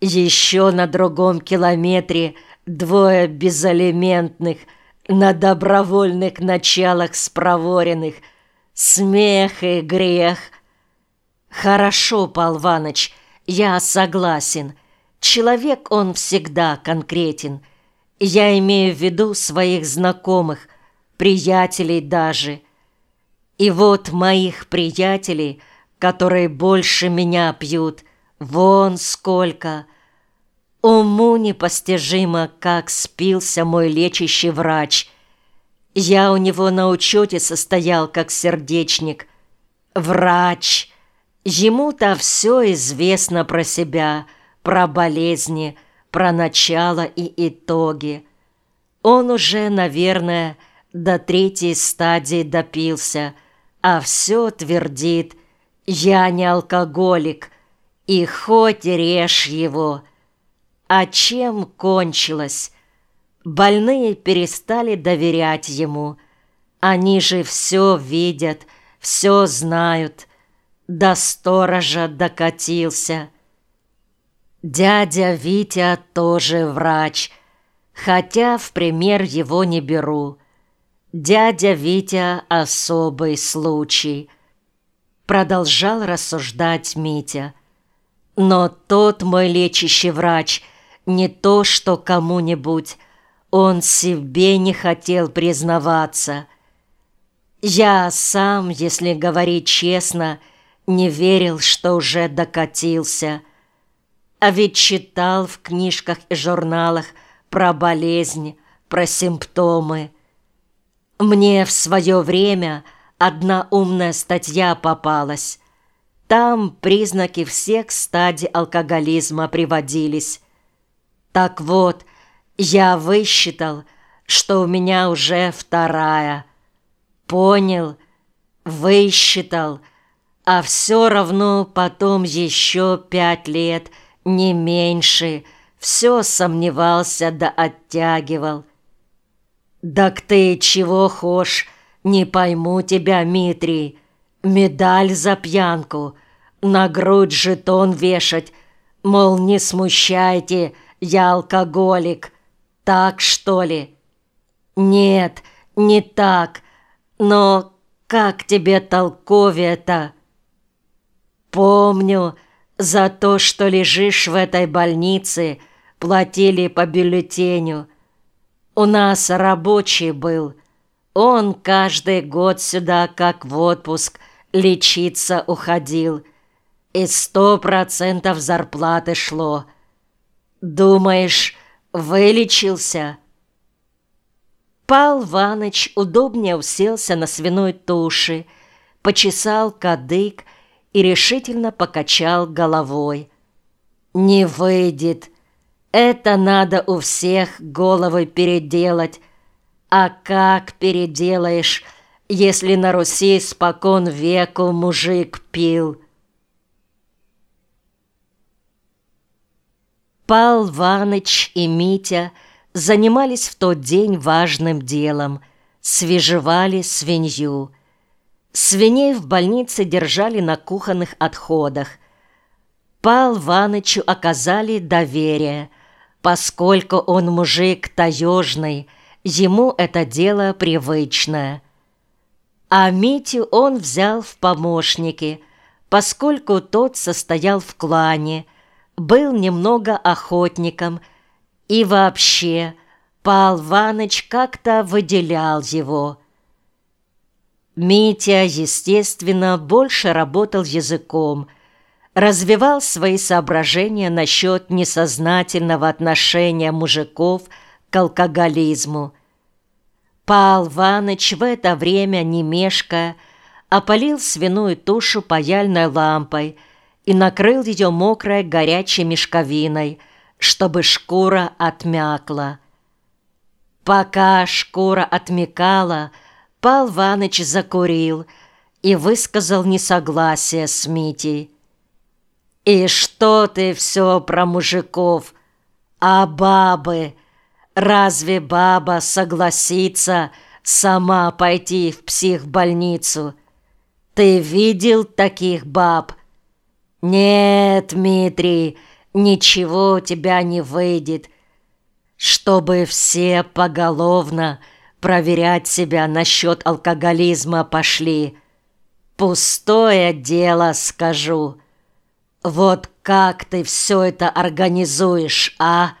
Еще на другом километре двое безалиментных, на добровольных началах спроворенных. Смех и грех. Хорошо, Пал Иваныч, я согласен. Человек он всегда конкретен. Я имею в виду своих знакомых, приятелей даже. И вот моих приятелей, которые больше меня пьют, вон сколько. Уму непостижимо, как спился мой лечащий врач. Я у него на учете состоял, как сердечник. Врач. Ему-то все известно про себя, про болезни, про начало и итоги. Он уже, наверное, до третьей стадии допился, а все твердит «Я не алкоголик, и хоть режь его». А чем кончилось? Больные перестали доверять ему. Они же все видят, все знают. До сторожа докатился. Дядя Витя тоже врач, хотя в пример его не беру. Дядя Витя — особый случай. Продолжал рассуждать Митя. Но тот мой лечащий врач не то что кому-нибудь, он себе не хотел признаваться. Я сам, если говорить честно, не верил, что уже докатился. А ведь читал в книжках и журналах про болезнь, про симптомы. Мне в свое время одна умная статья попалась. Там признаки всех стадий алкоголизма приводились. Так вот, я высчитал, что у меня уже вторая. Понял, высчитал, а все равно потом еще пять лет, не меньше, все сомневался да оттягивал. «Так ты чего хошь? Не пойму тебя, Митрий. Медаль за пьянку, на грудь жетон вешать, мол, не смущайте, я алкоголик. Так, что ли?» «Нет, не так. Но как тебе толковее-то?» «Помню, за то, что лежишь в этой больнице, платили по бюллетеню». У нас рабочий был. Он каждый год сюда, как в отпуск, лечиться уходил. И сто процентов зарплаты шло. Думаешь, вылечился?» Пал Ваныч удобнее уселся на свиной туши, почесал кадык и решительно покачал головой. «Не выйдет!» Это надо у всех головы переделать. А как переделаешь, если на Руси спокон веку мужик пил? Пал Ваныч и Митя занимались в тот день важным делом – свежевали свинью. Свиней в больнице держали на кухонных отходах. Пал Ванычу оказали доверие – Поскольку он мужик таежный, ему это дело привычное. А Митю он взял в помощники, поскольку тот состоял в клане, был немного охотником и вообще Пал Ваныч как-то выделял его. Митя, естественно, больше работал языком – развивал свои соображения насчет несознательного отношения мужиков к алкоголизму. Пал Ваныч в это время, не мешкая, опалил свиную тушу паяльной лампой и накрыл ее мокрой горячей мешковиной, чтобы шкура отмякла. Пока шкура отмекала, Пал Ваныч закурил и высказал несогласие с Митей. «И что ты все про мужиков? А бабы? Разве баба согласится сама пойти в психбольницу? Ты видел таких баб?» «Нет, Дмитрий, ничего у тебя не выйдет, чтобы все поголовно проверять себя насчет алкоголизма пошли. Пустое дело, скажу. Вот как ты все это организуешь, а?»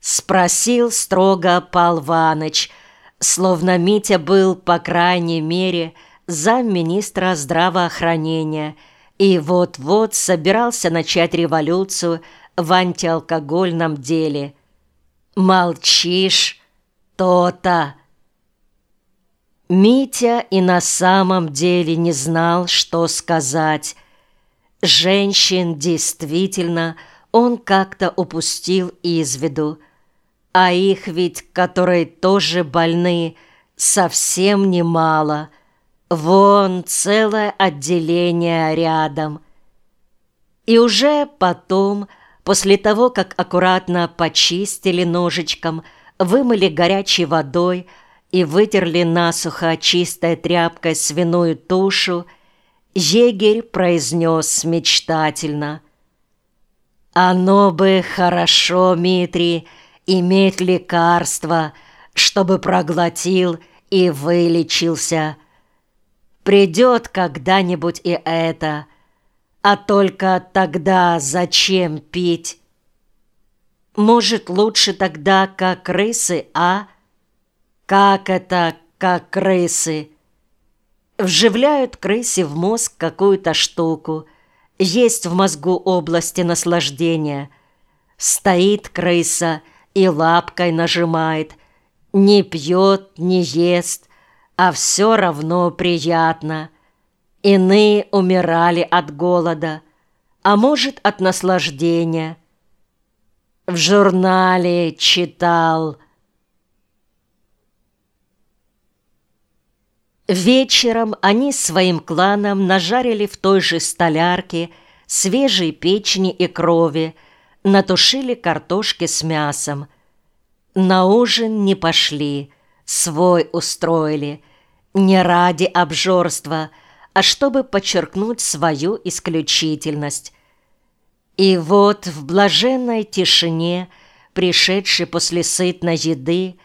Спросил строго Пал Ваныч, словно Митя был, по крайней мере, замминистра здравоохранения и вот-вот собирался начать революцию в антиалкогольном деле. «Молчишь? То-то!» Митя и на самом деле не знал, что сказать. Женщин действительно он как-то упустил из виду. А их ведь, которые тоже больны, совсем немало. Вон целое отделение рядом. И уже потом, после того, как аккуратно почистили ножичком, вымыли горячей водой, и вытерли насухо чистой тряпкой свиную тушу, егерь произнес мечтательно. «Оно бы хорошо, Митрий, иметь лекарство, чтобы проглотил и вылечился. Придет когда-нибудь и это, а только тогда зачем пить? Может, лучше тогда, как крысы, а?» Как это, как крысы? Вживляют крысе в мозг какую-то штуку. Есть в мозгу области наслаждения. Стоит крыса и лапкой нажимает. Не пьет, не ест, а все равно приятно. Иные умирали от голода, а может, от наслаждения. В журнале читал – Вечером они своим кланом нажарили в той же столярке свежей печени и крови, натушили картошки с мясом. На ужин не пошли, свой устроили, не ради обжорства, а чтобы подчеркнуть свою исключительность. И вот в блаженной тишине, пришедшей после сытной еды,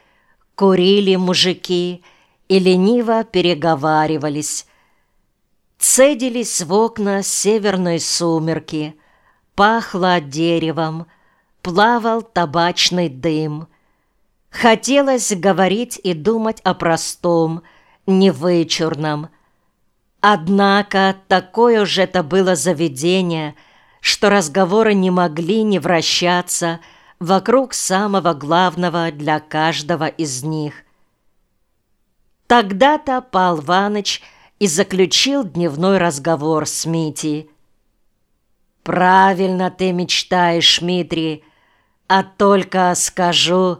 курили мужики – и лениво переговаривались. Цедились в окна северной сумерки, пахло деревом, плавал табачный дым. Хотелось говорить и думать о простом, невычурном. Однако такое же это было заведение, что разговоры не могли не вращаться вокруг самого главного для каждого из них – Тогда-то Пал Ваныч и заключил дневной разговор с Мити. «Правильно ты мечтаешь, Митри, а только скажу,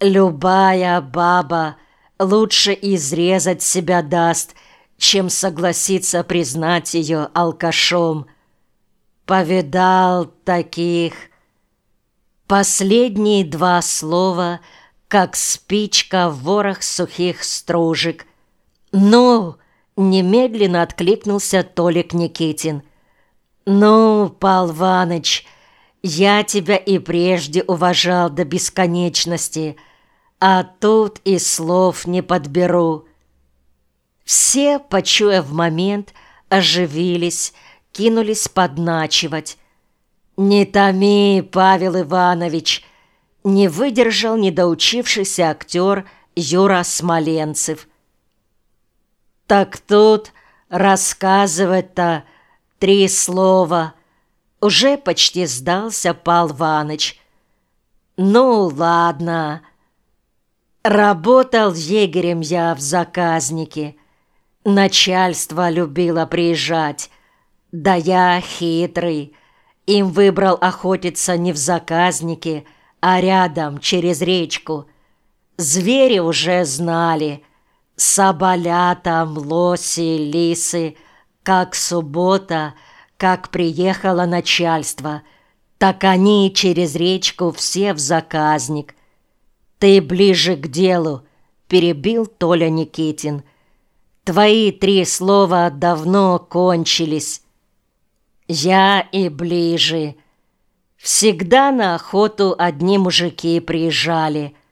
любая баба лучше изрезать себя даст, чем согласиться признать ее алкашом. Повидал таких». Последние два слова – как спичка в ворох сухих стружек. «Ну!» — немедленно откликнулся Толик Никитин. «Ну, Пал Ваныч, я тебя и прежде уважал до бесконечности, а тут и слов не подберу». Все, почуя в момент, оживились, кинулись подначивать. «Не томи, Павел Иванович!» не выдержал недоучившийся актер Юра Смоленцев. «Так тут рассказывать-то три слова». Уже почти сдался Пал Ваныч. «Ну, ладно. Работал егерем я в заказнике. Начальство любило приезжать. Да я хитрый. Им выбрал охотиться не в заказнике, а рядом, через речку, звери уже знали. Соболя там, лоси, лисы, как суббота, как приехало начальство, так они через речку все в заказник. Ты ближе к делу, перебил Толя Никитин. Твои три слова давно кончились. Я и ближе. Всегда на охоту одни мужики приезжали –